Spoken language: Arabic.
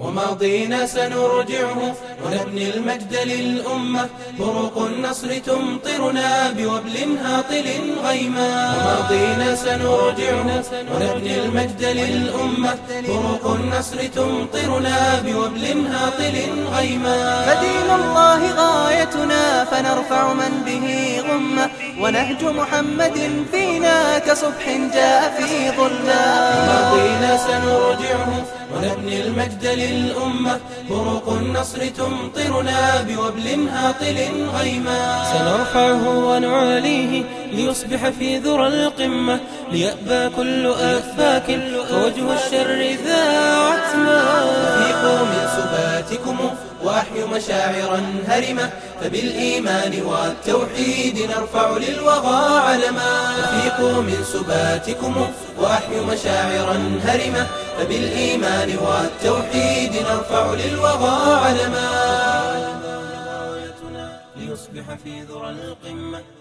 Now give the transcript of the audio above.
وماضينا سنرجعه ونبني المجد للأمة. بروق النصر تمطرنا بوبل هاطل غيما. وماضينا سنرجعه ونبني المجد للأمة. بروق النصر تمطرنا بوبل هاطل غيما. فدين الله غايتنا فنرفع من به غمة. ونهج محمد فينا كصبح جاء في ظلما ماضينا سنرجعه ونبني المجد للأمة. بروق النصر تمطرنا بوبل هاطل غيما سنرفعه ونعاليه ليصبح في ذرى القمة. ليأبى كل أفاك فوجه الشر ذا من وأحيوا مشاعرا هرمة فبالإيمان والتوحيد نرفع للوغى علما. أفيقوا من سباتكم وأحيوا مشاعرا هرمة فبالإيمان والتوحيد نرفع للوغى علما. ليصبح في ذرى القمة.